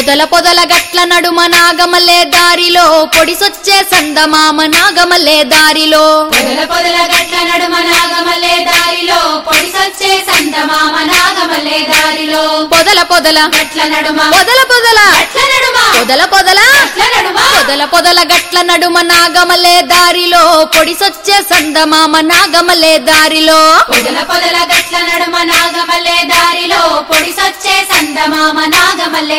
పొదల పొదల గట్ల నడుమ నాగమల్లే దారిలో పొడిసొచ్చే సందమామ నాగమల్లే దారిలో. పొదల పొదల గట్ల నడుమ నాగమల్లే దారిలో పొడిసొచ్చే సంతమామ నాగమల్లే దారిలో. పొదల పొదల గట్ల నడుమ పొదల పొదల గట్ల నడుమ పొదల పొదల గట్ల నడుమ. పొదల పొదల గట్ల నడుమ నాగమల్లే దారిలో పొడిసొచ్చే సందమామ నాగమల్లే దారిలో. పొదల పొదల గట్ల నడుమ నాగమల్లే దారిలో.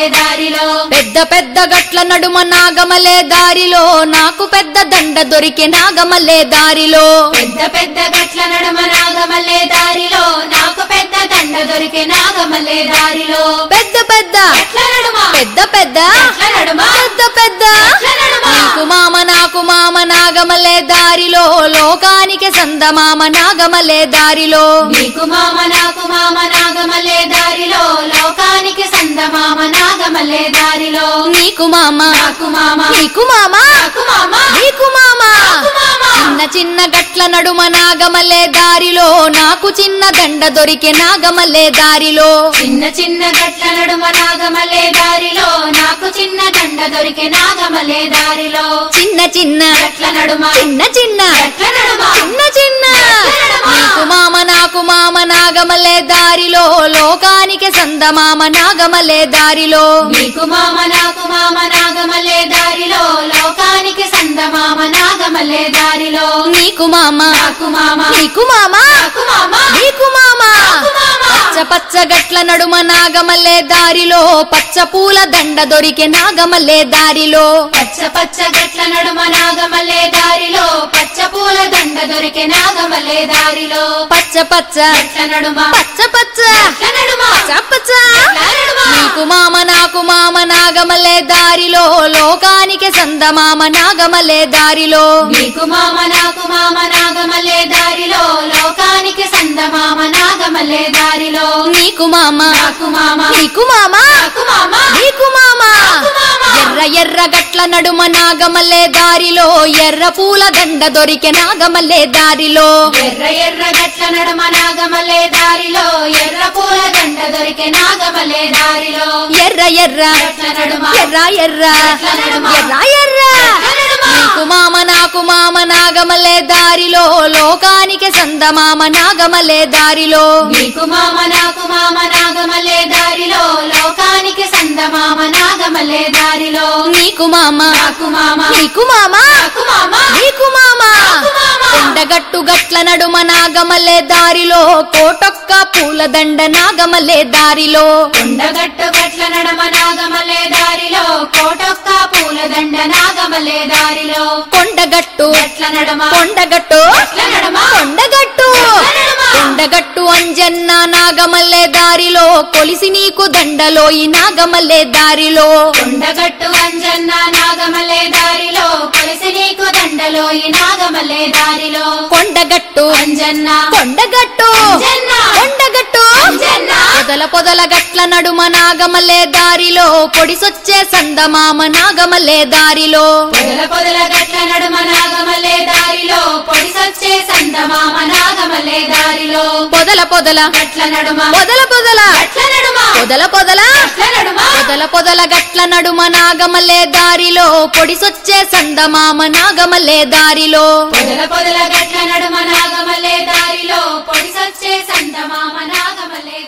దారిలో. పెద్ద పెద్ద గట్ల నడుమ నాగమల్లే దారిలో. నాకు పెద్ద దండ దొరికే నాగమల్లే దారిలో. పెద్ద పెద్ద గట్ల నడుమ నాగమల్లే దారిలో. నాకు పెద్ద దండ దొరికే నాగమల్లే దారిలో. పెద్ద పెద్ద పెద్ద పెద్ద పెద్ద పెద్ద. నీకు మామ నాకు మామ నాగమల్లే దారిలో. లోకానికి సందమామ నాగమల్లే దారిలో. నీకు మామ నాకు మామ నాగమల్లే దారిలో. నాగమల్లే దారిలో? నీకు మామ. నాకు మామ. నీకు మామ. నాకు మామ. నీకు మామ. నాకు మామ. చిన్న చిన్న గట్ల నడుమ నాగమల్లే దారిలో. నాకు చిన్న దండ దొరికే నాగమల్లే దారిలో. చిన్న చిన్న గట్ల నడుమ నాగమల్లే దారిలో. నాకు చిన్న దండ దొరికే నాగమల్లే దారిలో. చిన్న చిన్న గట్ల నడుమ. చిన్న చిన్న గట్ల నడుమ చిన్న చిన్న నీకు మామ నాకు మామ నాగమల్లే దారిలో లోకానికి సందమామ నాగమల్లే దారిలో. నీకు మామ నాకు మామ నాగమల్లే దారిలో లోకానికి సందమామ నాగమల్లే దారిలో. నీకు మామ నాకు మామ నీకు మామ నాకు మామ. నీకు మామ. పచ్చ పచ్చ గట్ల నడుమ నాగమల్లే దారిలో పచ్చ పూల దండ దొరికే నాగమల్లే దారిలో. పచ్చ పచ్చ గట్ల నడుమ నాగమల్లే దారిలో దొరికే నాగమల్లే దారిలో. పచ్చ పచ్చ నడుమ. పచ్చ పచ్చ నడుమ. నీకు మామ నాకు మామ నాగమల్లే దారిలో లోకానికి సందమామ నాగమల్లే దారిలో. నీకు మామ నాకు మామ నాగమల్లే దారిలో లోకానికి సందమామ నాగమల్లే దారిలో. నాకు మామ నీకు మామ. నాకు మామ. ఎర్ర గట్ల నడుమ నాగమల్లే దారిలో ఎర్ర పూల దండ దొరికే నాగమల్లే దారిలో. ఎర్ర ఎర్ర గట్ల నడుమ నాగమల్లే దారిలో ఎర్ర పూల దండ దొరికే నాగమల్లే దారిలో. ఎర్ర ఎర్ర ఎర్ర ఎర్ర ఎర్ర ఎర్ర. నీకు మామ నాకు మామ నాగమల్లే దారిలో లోకానికి సందమామ నాగమల్లే దారిలో. నీకు మామ నాకు మామ నాగమల్లే దారిలో దారిలో? నీకు మామ. నాకు మామ. నీకు మామ. నాకు మామ. నీకు మామ. నాకు మామ. కొండగట్టు గట్ల నడుమ నాగమల్లే దారిలో కోటొక్క పూల దండ నాగమల్లే దారిలో. కొండగట్టు గట్ల నడమ నాగమల్లే దారిలో కోటొక్క పూలదండ నాగమల్లే దారిలో. కొండగట్టు. గట్ల నడమ. కొండగట్టు. గట్ల నడమ. కొండగట్టు నడమ. కొండగట్టు అంజన్న నాగమల్లే దారిలో కొలిసి నీకు దండలో ఈ నాగమల్లే దారిలో. కొండగట్టు అంజన్న నాగమల్లే దారిలో కొలిసి నీకు దండలో ఈ నాగమల్లే దారిలో. కొండగట్టు అంజన్న. కొండగట్టు కొండగట్టు పొదల పొదల గట్ల నడుమ నాగమల్లే దారిలో పొడిసొచ్చే సందమామ నాగమల్లే దారిలో. పొదల పొదల గట్ల నడుమ నాగమల్లే దారిలో పొడిసొచ్చే నాగమల్లే దారిలో పొదల పొదల. గట్ల నడుమ. పొదల పొదల. గట్ల నడుమ. పొదల పొదల. గట్ల నడుమ. పొదల పొదల గట్ల నడుమ నాగమల్లే దారిలో పొడిసొచ్చే సందమామ నాగమల్లే దారిలో పొదల పొదల గట్ల నడుమ నాగమల్లే దారిలో పొడిసొచ్చే సందమామ నాగమల్లే